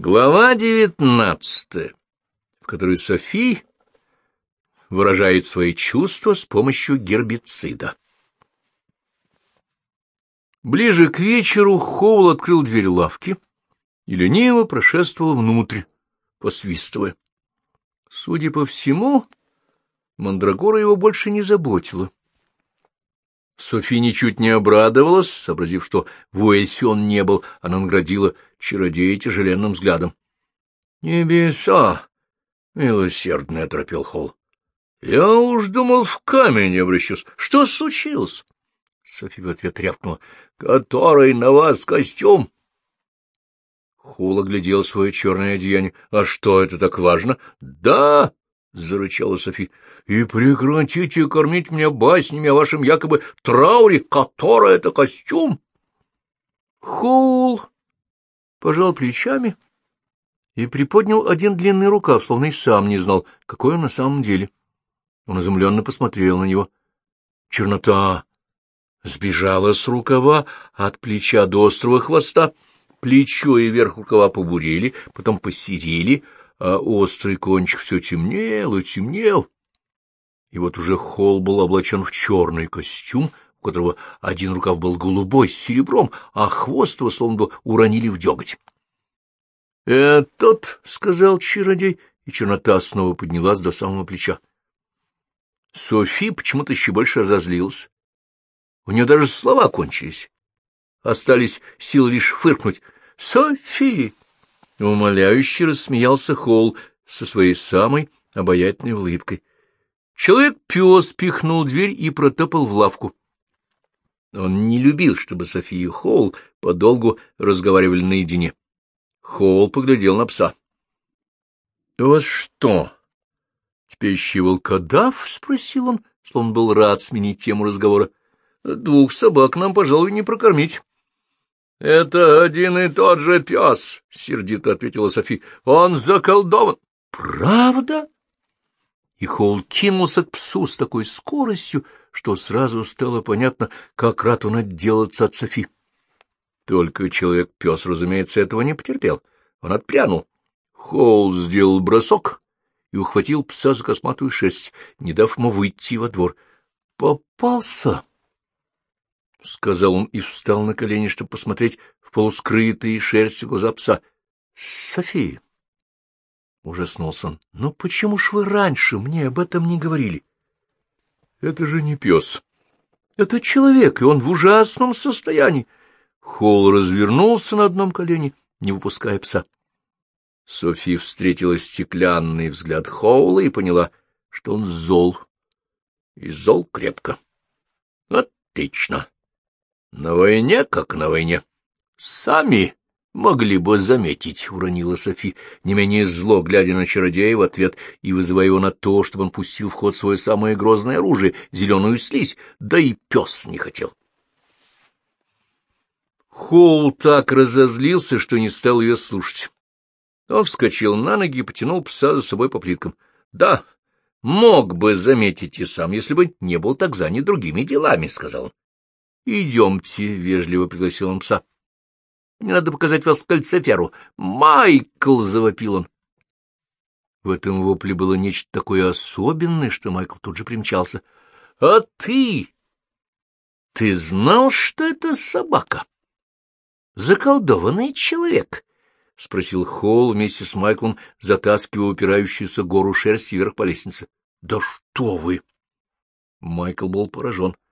Глава девятнадцатая, в которой Софи выражает свои чувства с помощью гербицида. Ближе к вечеру Хоул открыл дверь лавки и лениво прошествовал внутрь, посвистывая. Судя по всему, Мандрагора его больше не заботила. Софи ничуть не обрадовалась, сообразив, что в Уэльсе он не был, она наградила чародея тяжеленным взглядом. — Небеса! — милосердный оторопел Холл. — Я уж думал, в камень обращусь. Что случилось? Софи в ответ рявкнула. — Который на вас костюм? Холл оглядел свое черное одеяние. — А что это так важно? — Да! — зарычала Софи. — И прекратите кормить меня баснями о вашем якобы трауре, который это костюм. Хоул пожал плечами и приподнял один длинный рукав, словно и сам не знал, какой он на самом деле. Он изумленно посмотрел на него. Чернота сбежала с рукава от плеча до острого хвоста, плечо и верх рукава побурели, потом посерели, а острый кончик все темнел и темнел. И вот уже Холл был облачен в черный костюм, у которого один рукав был голубой с серебром, а хвост его словно бы уронили в деготь. — Этот, — сказал чародей, и чернота снова поднялась до самого плеча. Софи почему-то еще больше разозлилась. У нее даже слова кончились. Остались силы лишь фыркнуть. — Софи! Умоляюще рассмеялся Холл со своей самой обаятельной улыбкой. Человек-пес пихнул дверь и протопал в лавку. Он не любил, чтобы София и Холл подолгу разговаривали наедине. Холл поглядел на пса. — У вас что, теперь еще волкодав? — спросил он, словно был рад сменить тему разговора. — Двух собак нам, пожалуй, не прокормить. — Это один и тот же пес, — сердито ответила Софи. — Он заколдован. — Правда? И Холл кинулся к псу с такой скоростью, что сразу стало понятно, как рад он отделаться от Софи. Только человек-пес, разумеется, этого не потерпел. Он отпрянул. Холл сделал бросок и ухватил пса за косматую шерсть, не дав ему выйти во двор. — Попался! — сказал он и встал на колени, чтобы посмотреть в полускрытые шерстью глаза пса. — София! — ужаснулся он. — Ну почему ж вы раньше мне об этом не говорили? — Это же не пес. Это человек, и он в ужасном состоянии. Холл развернулся на одном колене, не выпуская пса. София встретила стеклянный взгляд Хоула и поняла, что он зол. И зол крепко. — Отлично. На войне, как на войне. Сами могли бы заметить, — уронила Софи, не менее зло, глядя на чародея в ответ и вызывая его на то, чтобы он пустил в ход свое самое грозное оружие — зеленую слизь, да и пес не хотел. Хоул так разозлился, что не стал ее слушать. Он вскочил на ноги и потянул пса за собой по плиткам. — Да, мог бы заметить и сам, если бы не был так занят другими делами, — сказал он. — Идемте, — вежливо пригласил он пса. — Не надо показать вас кальциферу. Майкл! — завопил он. В этом вопле было нечто такое особенное, что Майкл тут же примчался. — А ты? Ты знал, что это собака? Заколдованный человек? — спросил Холл вместе с Майклом, затаскивая упирающуюся гору шерсти вверх по лестнице. — Да что вы! Майкл был поражен. ——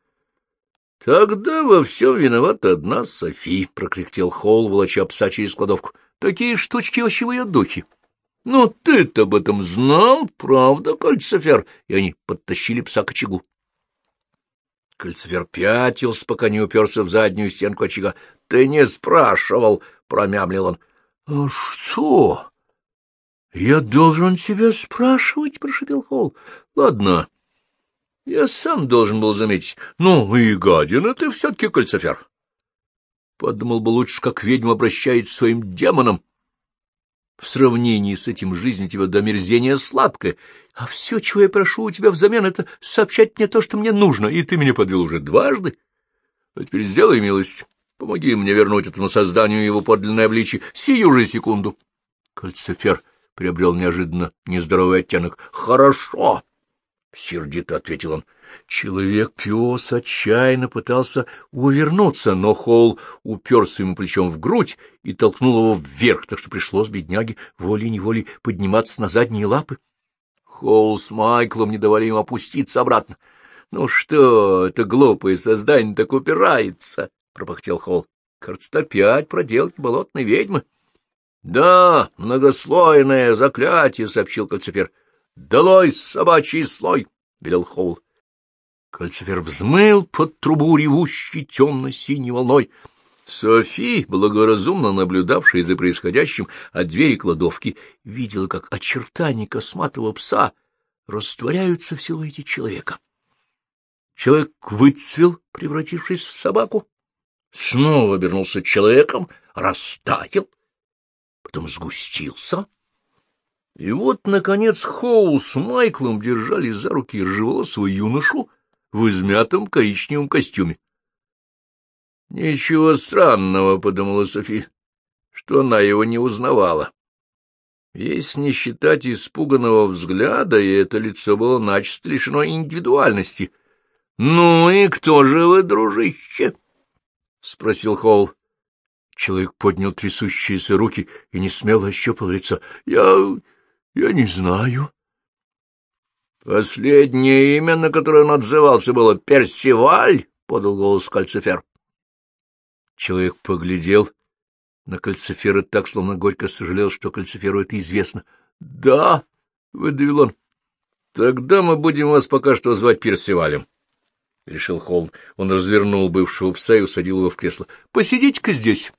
Тогда во всем виновата одна Софи, — прокряхтел Холл, волоча пса через кладовку. — Такие штучки вообще в ее духе. — Ну, ты-то об этом знал, правда, Кальцифер? И они подтащили пса к очагу. Кальцифер пятился, пока не уперся в заднюю стенку очага. — Ты не спрашивал, — промямлил он. — А что? — Я должен тебя спрашивать, — прошепел Холл. — Ладно. Я сам должен был заметить. Ну, и гадина ты все-таки кольцофер. Подумал бы лучше, как ведьма обращается к своим демонам. В сравнении с этим жизнь тебя до мерзения сладкая, а все, чего я прошу у тебя взамен, это сообщать мне то, что мне нужно, и ты меня подвел уже дважды. А теперь сделай милость, помоги мне вернуть этому созданию его подлинное обличие сию же секунду. Кальцифер приобрел неожиданно нездоровый оттенок. — Хорошо! — сердито ответил он. Человек-пес отчаянно пытался увернуться, но Холл уперся ему плечом в грудь и толкнул его вверх, так что пришлось бедняге волей-неволей подниматься на задние лапы. Холл с Майклом не давали ему опуститься обратно. — Ну что, это глупое создание так упирается, — пропахтел Холл. — Кажется, опять проделки болотной ведьмы. — Да, многослойное заклятие, — сообщил Кальцифер. — Долой собачий слой, — велел Холл. Кальцифер взмыл под трубу ревущей темно-синей волной. Софи, благоразумно наблюдавшая за происходящим от двери кладовки, видела, как очертания косматого пса растворяются в силуэте человека. Человек выцвел, превратившись в собаку, снова обернулся человеком, растаял, потом сгустился. И вот, наконец, Хоу с Майклом держали за руки ржеволосого юношу в измятом коричневом костюме. — Ничего странного, — подумала Софи, — что она его не узнавала. Если не считать испуганного взгляда, и это лицо было начисто лишено индивидуальности. — Ну и кто же вы, дружище? — спросил Холл. Человек поднял трясущиеся руки и не смело ощупал лицо. — Я... я не знаю. Последнее имя, на которое он отзывался, было Персиваль, — подал голос Кальцифер. Человек поглядел на Кальцифера так, словно горько сожалел, что Кальциферу это известно. — Да, — выдавил он. — Тогда мы будем вас пока что звать Персивалем, — решил Холм. Он развернул бывшего пса и усадил его в кресло. — Посидите-ка здесь.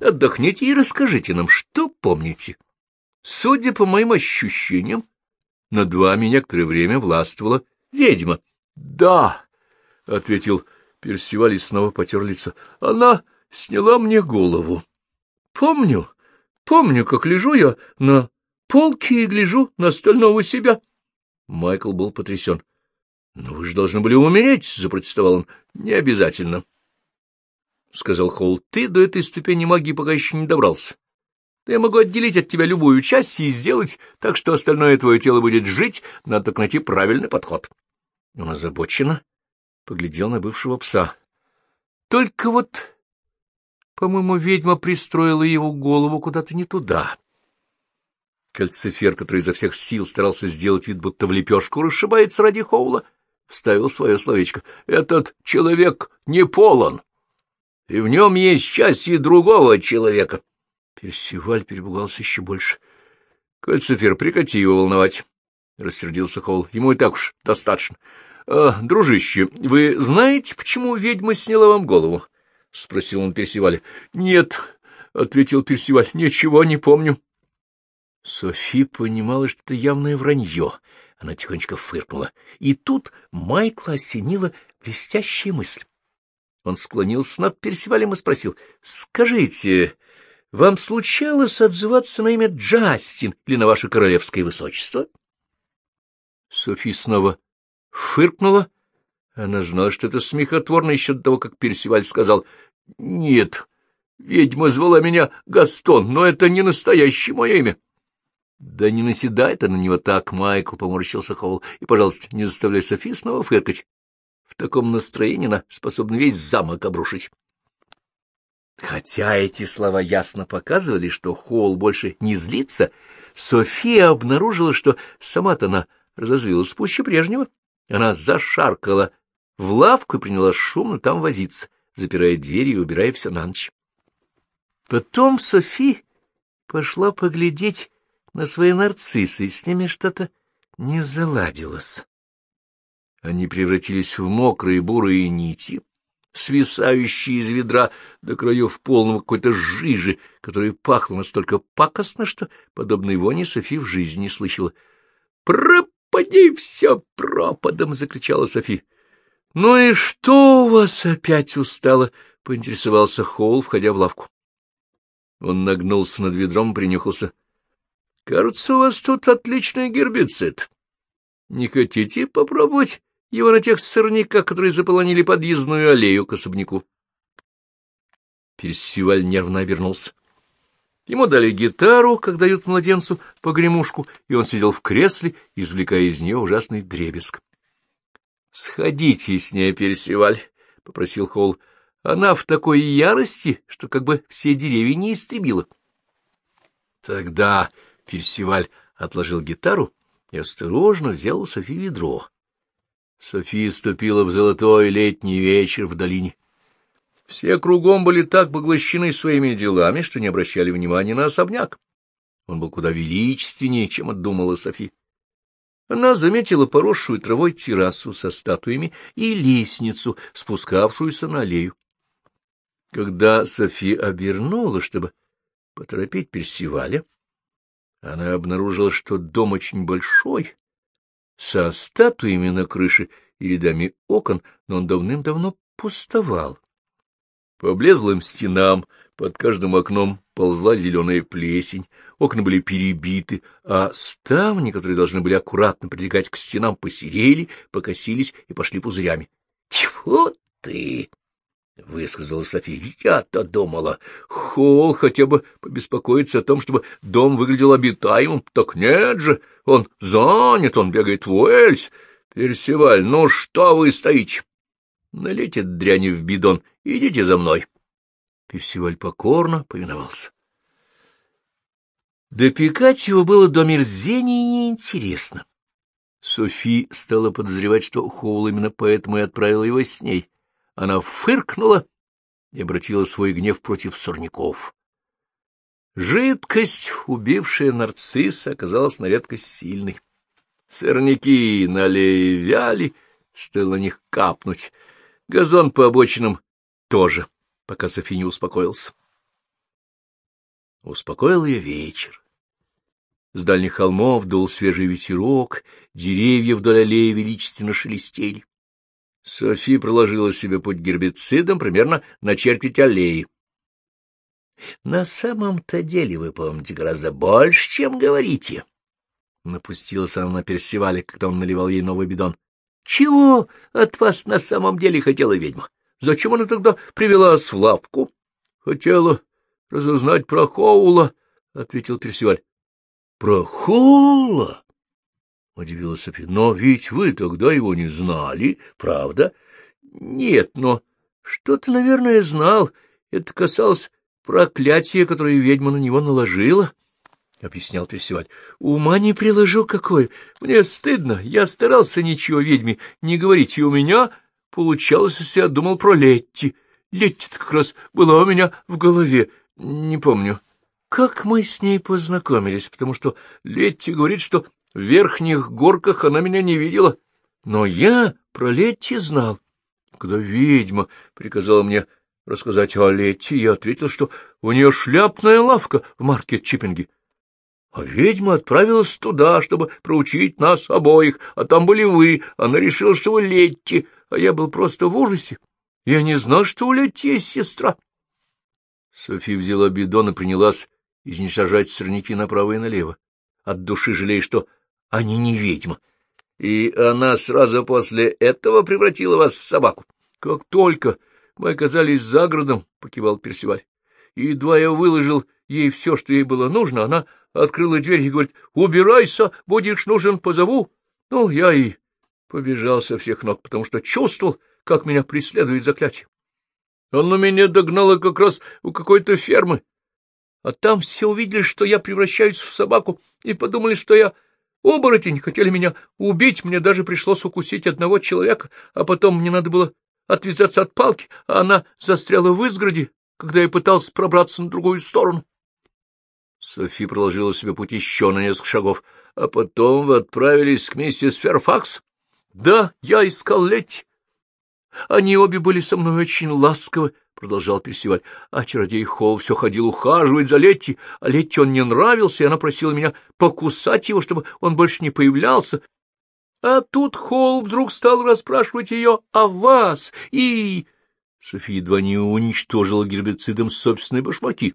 Отдохните и расскажите нам, что помните. Судя по моим ощущениям, над вами некоторое время властвовала ведьма. — Да, — ответил Персиваль и снова потер лицо. — Она сняла мне голову. Помню, помню, как лежу я на полке и гляжу на остального себя. Майкл был потрясен. — Но вы же должны были умереть, — запротестовал он. — Не обязательно, — сказал Холл. — Ты до этой ступени магии пока еще не добрался то я могу отделить от тебя любую часть и сделать так, что остальное твое тело будет жить, надо только найти правильный подход. Он озабоченно поглядел на бывшего пса. Только вот, по-моему, ведьма пристроила его голову куда-то не туда. Кальцифер, который изо всех сил старался сделать вид, будто в лепешку расшибается ради Хоула, вставил свое словечко. «Этот человек не полон, и в нем есть счастье другого человека». Персиваль перепугался еще больше. — Кальцифер, прекрати его волновать, — рассердился Холл. — Ему и так уж достаточно. А, — Дружище, вы знаете, почему ведьма сняла вам голову? — спросил он Персиваля. — Нет, — ответил Персиваль, — ничего не помню. Софи понимала, что это явное вранье. Она тихонечко фыркнула. И тут Майкла осенила блестящая мысль. Он склонился над Персивалем и спросил. — Скажите, вам случалось отзываться на имя Джастин или на ваше королевское высочество? Софи снова фыркнула. Она знала, что это смехотворно еще до того, как Персиваль сказал «Нет, ведьма звала меня Гастон, но это не настоящее мое имя». «Да не наседай ты на него так, Майкл», — поморщился Холл, — «и, пожалуйста, не заставляй Софи снова фыркать. В таком настроении она способна весь замок обрушить». Хотя эти слова ясно показывали, что Холл больше не злится, София обнаружила, что сама-то она разозлилась пуще прежнего. Она зашаркала в лавку и приняла шумно там возиться, запирая двери и убирая все на ночь. Потом Софи пошла поглядеть на свои нарциссы, и с ними что-то не заладилось. Они превратились в мокрые бурые нити, свисающие из ведра до краев полного какой-то жижи, которая пахла настолько пакостно, что подобной вони Софи в жизни не слышала. «Пропади все пропадом!» — закричала Софи. «Ну и что у вас опять устало?» — поинтересовался Холл, входя в лавку. Он нагнулся над ведром принюхался. — Кажется, у вас тут отличный гербицид. Не хотите попробовать? Его на тех сорняках, которые заполонили подъездную аллею к особняку. Персиваль нервно обернулся. Ему дали гитару, как дают младенцу погремушку, и он сидел в кресле, извлекая из нее ужасный дребезг. — Сходите с ней, Персиваль, — попросил Холл. — Она в такой ярости, что как бы все деревья не истребила. Тогда Персиваль отложил гитару и осторожно взял у Софи ведро. София ступила в золотой летний вечер в долине. Все кругом были так поглощены своими делами, что не обращали внимания на особняк. Он был куда величественнее, чем отдумала Софи. Она заметила поросшую травой террасу со статуями и лестницу, спускавшуюся на аллею. Когда Софи обернула, чтобы поторопить Персиваля, она обнаружила, что дом очень большой, со статуями на крыше и рядами окон, но он давным-давно пустовал. По облезлым стенам под каждым окном ползла зеленая плесень, окна были перебиты, а ставни, которые должны были аккуратно прилегать к стенам, посерели, покосились и пошли пузырями. — Тьфу ты! — высказала София. — Я-то думала, Холл хотя бы побеспокоится о том, чтобы дом выглядел обитаемым. Так нет же, он занят, он бегает в Уэльс. Персиваль, ну что вы стоите? Налейте дряни в бидон, идите за мной. Персиваль покорно повиновался. Допекать его было до мерзения неинтересно. Софи стала подозревать, что Хоул именно поэтому и отправила его с ней. Она фыркнула и обратила свой гнев против сорняков. Жидкость, убившая нарцисса, оказалась на редкость сильной. Сорняки налей вяли, стоило на них капнуть — Газон по обочинам тоже, пока Софи не успокоился. Успокоил ее вечер. С дальних холмов дул свежий ветерок, деревья вдоль аллеи величественно шелестели. Софи проложила себе путь гербицидом примерно на четверть аллеи. — На самом-то деле вы помните гораздо больше, чем говорите. Напустилась она на Персивале, когда он наливал ей новый бидон. Чего от вас на самом деле хотела ведьма? Зачем она тогда привела вас в лавку? — Хотела разузнать про Хоула, — ответил Персиваль. — Про Хоула? — удивилась Софи. — Но ведь вы тогда его не знали, правда? — Нет, но что-то, наверное, знал. Это касалось проклятия, которое ведьма на него наложила. —— объяснял Персиваль. — Ума не приложу какой. Мне стыдно. Я старался ничего ведьме не говорить, и у меня получалось, если я думал про Летти. Летти как раз была у меня в голове. Не помню. Как мы с ней познакомились, потому что Летти говорит, что в верхних горках она меня не видела. Но я про Летти знал. Когда ведьма приказала мне рассказать о Летти, я ответил, что у нее шляпная лавка в маркет-чиппинге. А ведьма отправилась туда, чтобы проучить нас обоих, а там были вы. Она решила, что вы Летти, а я был просто в ужасе. Я не знал, что у Летти есть сестра. София взяла бидон и принялась изничтожать сорняки направо и налево, от души жалея, что они не ведьма. И она сразу после этого превратила вас в собаку. Как только мы оказались за городом, — покивал Персиваль, — едва я выложил ей все, что ей было нужно, она открыла дверь и говорит, «Убирайся, будешь нужен, позову». Ну, я и побежал со всех ног, потому что чувствовал, как меня преследует заклятие. Оно меня догнало как раз у какой-то фермы. А там все увидели, что я превращаюсь в собаку, и подумали, что я оборотень, хотели меня убить, мне даже пришлось укусить одного человека, а потом мне надо было отвязаться от палки, а она застряла в изгороде, когда я пытался пробраться на другую сторону. Софи проложила себе путь еще на несколько шагов. — А потом вы отправились к миссис Ферфакс? — Да, я искал Летти. Они обе были со мной очень ласковы, — продолжал Персиваль. А чародей Холл все ходил ухаживать за Летти, а Летти он не нравился, и она просила меня покусать его, чтобы он больше не появлялся. А тут Холл вдруг стал расспрашивать ее о вас, и... София едва не уничтожила гербицидом собственные башмаки.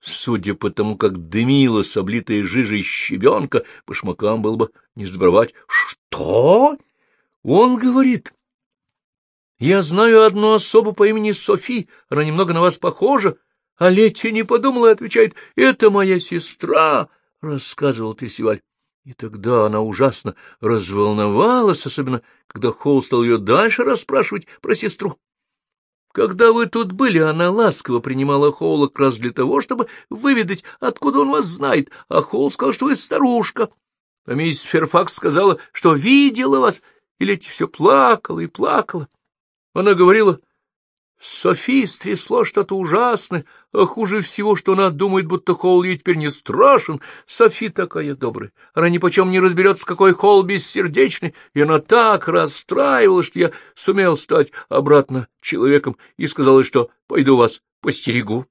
Судя по тому, как дымилась облитая жижей щебенка, башмакам было бы не сдобровать. — Что? Он говорит. — Я знаю одну особу по имени Софи, она немного на вас похожа. А Летти не подумала и отвечает, — это моя сестра, — рассказывал Персиваль. И тогда она ужасно разволновалась, особенно когда Холл стал ее дальше расспрашивать про сестру. Когда вы тут были, она ласково принимала Холла как раз для того, чтобы выведать, откуда он вас знает, а Холл сказал, что вы старушка. А миссис Ферфакс сказала, что видела вас, и Летти все плакала и плакала. Она говорила, Софи стрясло что-то ужасное, а хуже всего, что она думает, будто Холл ей теперь не страшен. Софи такая добрая, она нипочем не разберется, какой Холл бессердечный, и она так расстраивалась, что я сумел стать обратно человеком и сказала, что пойду вас постерегу.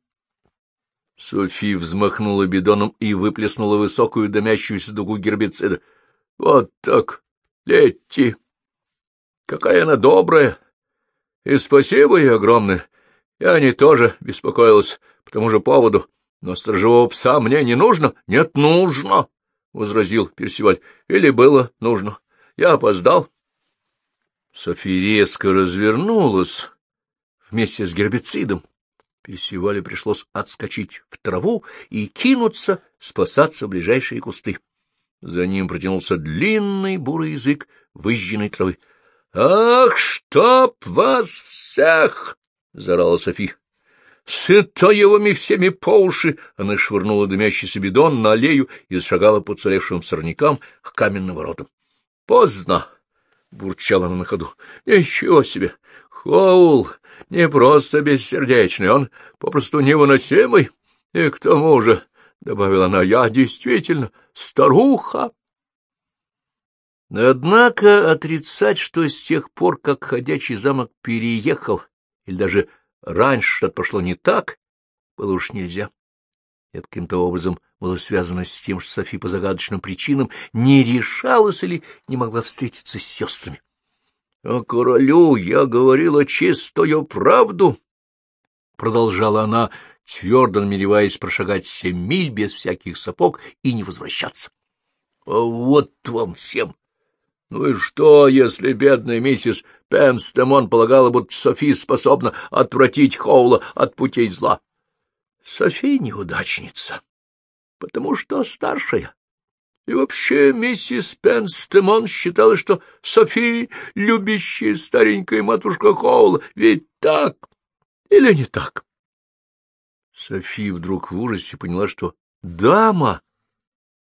Софи взмахнула бидоном и выплеснула высокую дымящуюся дугу гербицида. — Вот так, Летти! Какая она добрая! И спасибо ей огромное. Я не тоже беспокоилась по тому же поводу, но сторожевого пса мне не нужно. — Нет, нужно, — возразил Персиваль. — Или было нужно. Я опоздал. София резко развернулась вместе с гербицидом. Персивалю пришлось отскочить в траву и кинуться спасаться в ближайшие кусты. За ним протянулся длинный бурый язык выжженной травы. — Ах, чтоб вас всех! — заорала Софи. — Сыта его ми всеми по уши! Она швырнула дымящийся бидон на аллею и зашагала по царевшим сорнякам к каменным воротам. — Поздно! — бурчала она на ходу. — Ничего себе! Хоул не просто бессердечный, он попросту невыносимый. И к тому же, — добавила она, — я действительно старуха. Однако отрицать, что с тех пор, как ходячий замок переехал, или даже раньше что-то пошло не так, было уж нельзя. Это каким-то образом было связано с тем, что Софи по загадочным причинам не решалась или не могла встретиться с сестрами. — А королю я говорила чистую правду, — продолжала она, твердо намереваясь прошагать семь миль без всяких сапог и не возвращаться. — А вот вам всем! Ну и что, если бедная миссис Пенстемон полагала, будто Софи способна отвратить Хоула от путей зла? Софи неудачница, потому что старшая. И вообще миссис Пенстемон считала, что Софи — любящая старенькая матушка Хоула. Ведь так или не так? Софи вдруг в ужасе поняла, что дама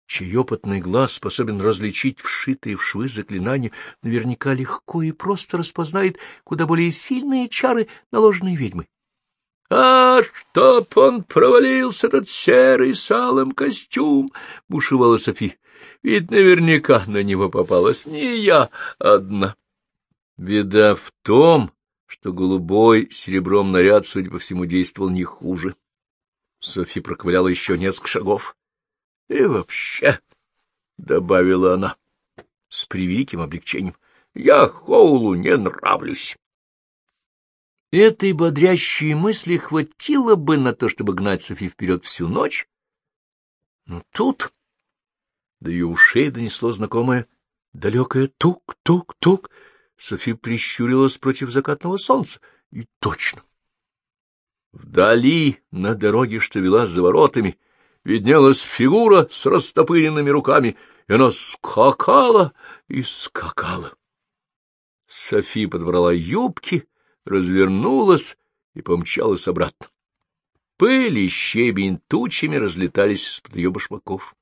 чей опытный глаз способен различить вшитые в швы заклинания, наверняка легко и просто распознает куда более сильные чары, наложенные ведьмой. — А чтоб он провалился, этот серый с алым костюм! — бушевала Софи. — Ведь наверняка на него попалась не я одна. Беда в том, что голубой серебром наряд, судя по всему, действовал не хуже. Софи проковыляла еще несколько шагов. — И вообще, — добавила она с превеликим облегчением, — я Хоулу не нравлюсь. Этой бодрящей мысли хватило бы на то, чтобы гнать Софи вперед всю ночь. Но тут до ее ушей донесло знакомое далекое тук-тук-тук. Софи прищурилась против закатного солнца. И точно. Вдали, на дороге, что вела за воротами, виднелась фигура с растопыренными руками, и она скакала и скакала. Софи подобрала юбки, развернулась и помчалась обратно. Пыль и щебень тучами разлетались из-под ее башмаков.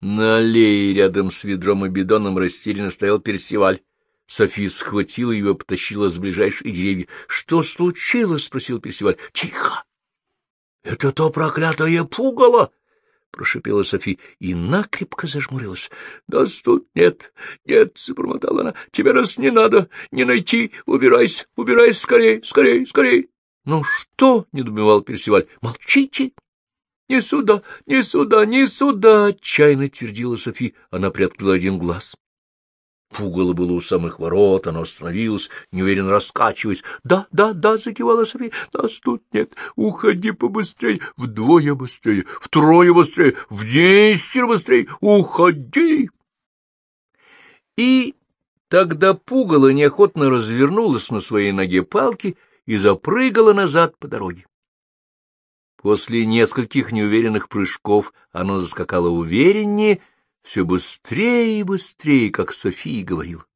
На аллее рядом с ведром и бидоном растерянно стоял Персиваль. Софи схватила его и потащила с ближайшей деревья. — Что случилось? — спросил Персиваль. — Тихо! — Это то проклятое пугало! — прошипела Софи и накрепко зажмурилась. — Нас тут нет, нет, — забормотала она. — Тебе нас не надо, не найти. Убирайся, убирайся скорей, скорей, скорей. — Ну что? — недоумевал Персиваль. — Молчите! — Не сюда, не сюда, не сюда! — отчаянно твердила Софи. Она приоткрыла один глаз. Пугало было у самых ворот, оно остановилось, неуверенно раскачиваясь. «Да, да, да!» — закивала София. «Нас тут нет! Уходи побыстрее! Вдвое быстрее! Втрое быстрее! В десять быстрее! Уходи!» И тогда пугало неохотно развернулось на своей ноге палки и запрыгало назад по дороге. После нескольких неуверенных прыжков оно заскакало увереннее, все быстрее и быстрее, как София говорила.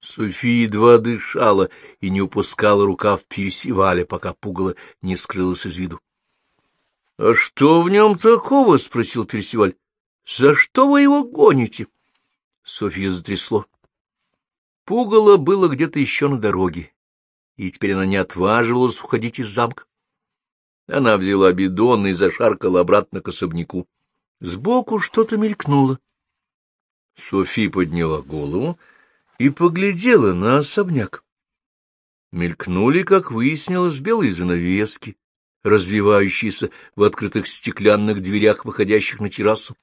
София едва дышала и не упускала рукав Персиваля, пока пугало не скрылось из виду. — А что в нем такого? — спросил Персиваль. — За что вы его гоните? София затрясло. Пугало было где-то еще на дороге, и теперь она не отваживалась уходить из замка. Она взяла бидон и зашаркала обратно к особняку. Сбоку что-то мелькнуло. Софи подняла голову и поглядела на особняк. Мелькнули, как выяснилось, белые занавески, развивающиеся в открытых стеклянных дверях, выходящих на террасу.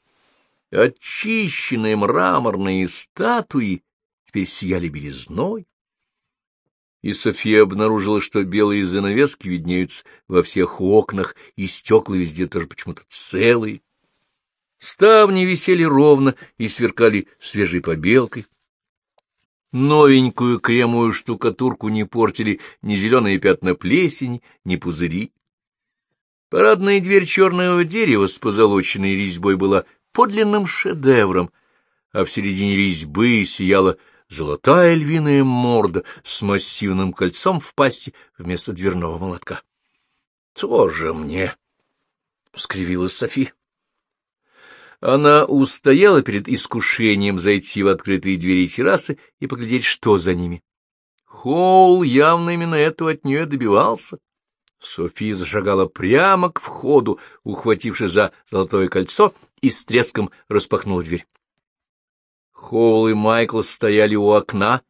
Очищенные мраморные статуи теперь сияли белизной. И София обнаружила, что белые занавески виднеются во всех окнах, и стекла везде тоже почему-то целые. Ставни висели ровно и сверкали свежей побелкой. Новенькую кремовую штукатурку не портили ни зеленые пятна плесени, ни пузыри. Парадная дверь черного дерева с позолоченной резьбой была подлинным шедевром, а в середине резьбы сияла золотая львиная морда с массивным кольцом в пасти вместо дверного молотка. — Тоже мне! — скривилась Софи. Она устояла перед искушением зайти в открытые двери террасы и поглядеть, что за ними. Холл явно именно этого от нее добивался. София зашагала прямо к входу, ухватившись за золотое кольцо, и с треском распахнула дверь. Холл и Майкл стояли у окна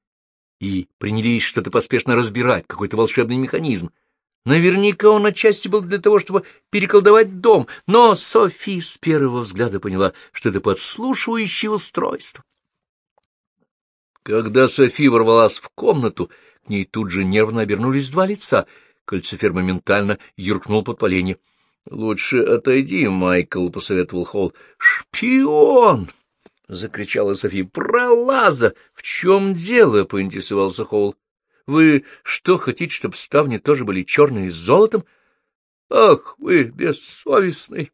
и принялись что-то поспешно разбирать, какой-то волшебный механизм. Наверняка он отчасти был для того, чтобы переколдовать дом, но Софи с первого взгляда поняла, что это подслушивающее устройство. Когда Софи ворвалась в комнату, к ней тут же нервно обернулись два лица. Кольцефер моментально юркнул под поленье. — Лучше отойди, Майкл, — посоветовал Холл. — Шпион! — закричала Софи. — Пролаза! В чем дело? — поинтересовался Холл. Вы что, хотите, чтобы ставни тоже были черные с золотом? Ах, вы бессовестный!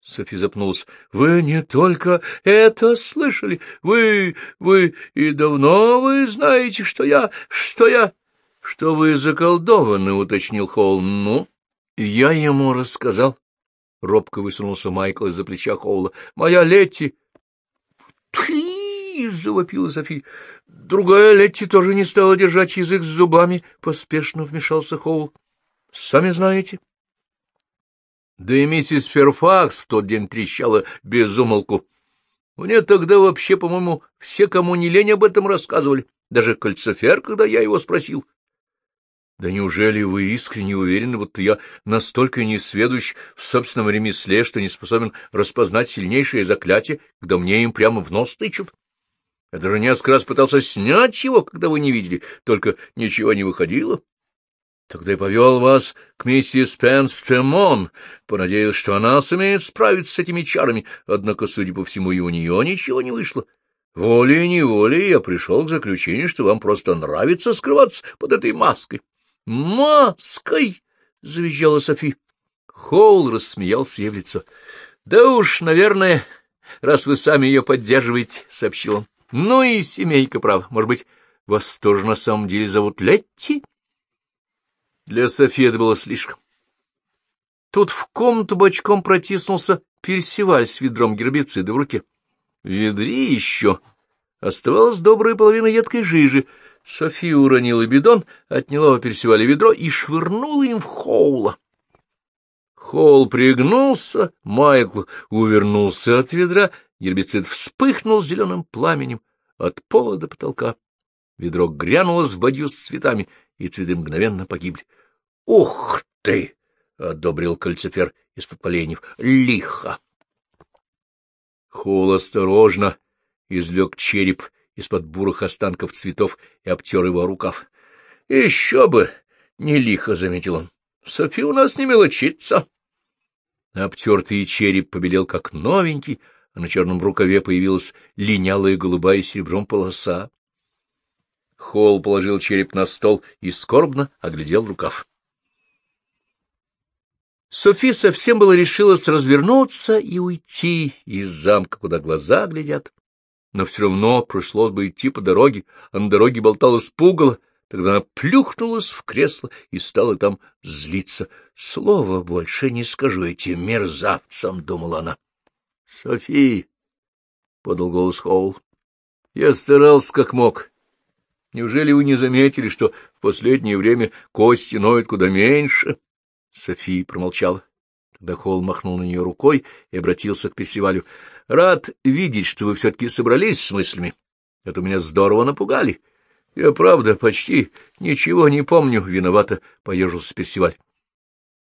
Софи запнулась. — Вы не только это слышали. Вы, вы, и давно вы знаете, что я, что я... — Что вы заколдованы, — уточнил Холл. — Ну, я ему рассказал. Робко высунулся Майкл из-за плеча Холла. — Моя Летти... — Ты! — завопила Софи. Другая Летти тоже не стала держать язык с зубами, — поспешно вмешался Хоул. — Сами знаете. Да и миссис Ферфакс в тот день трещала без умолку. Мне тогда вообще, по-моему, все, кому не лень, об этом рассказывали. Даже кольцофер, когда я его спросил. Да неужели вы искренне уверены, будто я настолько несведущ в собственном ремесле, что не способен распознать сильнейшее заклятие, когда мне им прямо в нос тычут? Я даже несколько раз пытался снять его, когда вы не видели, только ничего не выходило. Тогда я повел вас к миссис Пенстемон, понадеялся, что она сумеет справиться с этими чарами, однако, судя по всему, и у нее ничего не вышло. Волей-неволей я пришел к заключению, что вам просто нравится скрываться под этой маской. — Маской! — завизжала Софи. Хоул рассмеялся ей в лицо. — Да уж, наверное, раз вы сами ее поддерживаете, — сообщил он. Ну и семейка, прав. Может быть, вас тоже на самом деле зовут Летти? Для Софии это было слишком. Тут в комнату бочком протиснулся Персиваль с ведром гербицида в руке. В ведре еще оставалась добрая половина едкой жижи. София уронила бидон, отняла у Персиваля ведро и швырнула им в Хоула. Хоул пригнулся, Майкл увернулся от ведра Гербицид вспыхнул зеленым пламенем от пола до потолка. Ведро грянуло с бадью с цветами, и цветы мгновенно погибли. — Ух ты! — одобрил кольцефер из-под поленьев. — Лихо! Хул осторожно извлек череп из-под бурых останков цветов и обтер его рукав. — Еще бы! Не лихо, — заметил он. — Софи у нас не мелочится. Обтертый череп побелел, как новенький, а на черном рукаве появилась линялая голубая серебром полоса. Холл положил череп на стол и скорбно оглядел рукав. Софи совсем было решилась развернуться и уйти из замка, куда глаза глядят. Но все равно пришлось бы идти по дороге, а на дороге болталась пугало. Тогда она плюхнулась в кресло и стала там злиться. Слова больше не скажу этим мерзавцам, — думала она. — Софи, — подал голос Хоул, — я старался как мог. Неужели вы не заметили, что в последнее время кости ноют куда меньше? — София промолчала. Тогда Холл махнул на нее рукой и обратился к Персивалю. — Рад видеть, что вы все-таки собрались с мыслями. Это меня здорово напугали. Я, правда, почти ничего не помню. Виновато поежился Персиваль.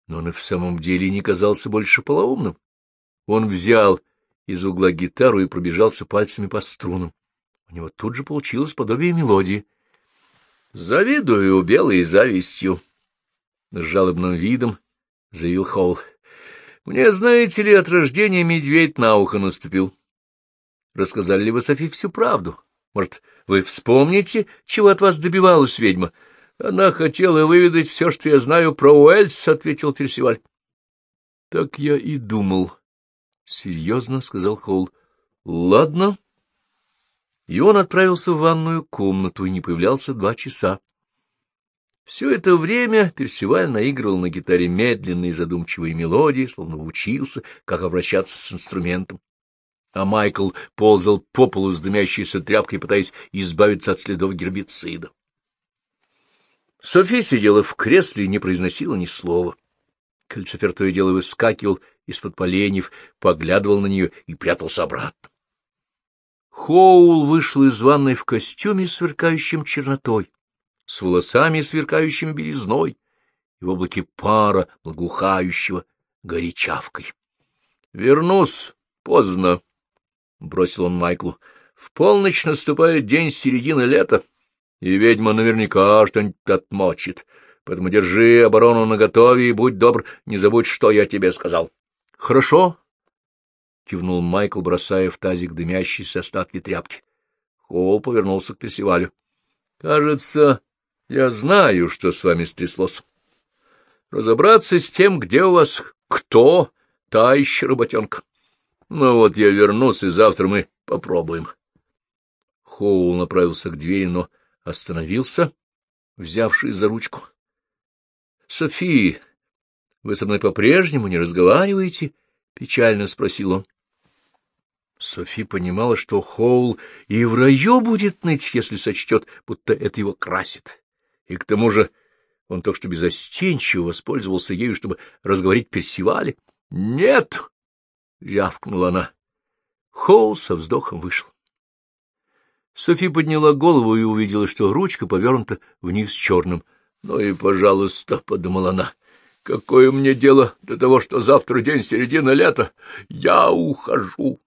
Но он и в самом деле не казался больше полоумным. Он взял из угла гитару и пробежался пальцами по струнам. У него тут же получилось подобие мелодии. — Завидую белой завистью, с жалобным видом заявил Холл. — Мне, знаете ли, от рождения медведь на ухо наступил. Рассказали ли вы, Софи, всю правду? Может, вы вспомните, чего от вас добивалась ведьма? Она хотела выведать все, что я знаю про Уэльс, — ответил Персиваль. — Так я и думал. — Серьезно, — сказал Холл. — Ладно. И он отправился в ванную комнату и не появлялся два часа. Все это время Персиваль наигрывал на гитаре медленные задумчивые мелодии, словно учился, как обращаться с инструментом. А Майкл ползал по полу с дымящейся тряпкой, пытаясь избавиться от следов гербицида. София сидела в кресле и не произносила ни слова. Кальцифер то и дело выскакивал из-под поленьев, поглядывал на нее и прятался обратно. Хоул вышел из ванной в костюме, сверкающим чернотой с волосами, сверкающими белизной, и в облаке пара, благоухающего горячавкой. — Вернусь поздно, — бросил он Майклу. — В полночь наступает день середины лета, и ведьма наверняка что-нибудь отмочит. Поэтому держи оборону наготове и будь добр, не забудь, что я тебе сказал. — Хорошо, — кивнул Майкл, бросая в тазик дымящиеся остатки тряпки. Холл повернулся к Персивалю. — Кажется, я знаю, что с вами стряслось. Разобраться с тем, где у вас кто, та еще работенка. Ну вот я вернусь, и завтра мы попробуем. Хоул направился к двери, но остановился, взявшись за ручку. — Софи, вы со мной по-прежнему не разговариваете? — печально спросил он. Софи понимала, что Хоул и в раю будет ныть, если сочтет, будто это его красит и к тому же он только что безостенчиво воспользовался ею, чтобы разговорить Персивале. — Нет! — рявкнула она. Хоул со вздохом вышел. Софи подняла голову и увидела, что ручка повернута вниз черным. — Ну и пожалуйста, — подумала она, — какое мне дело до того, что завтра день середины лета? Я ухожу.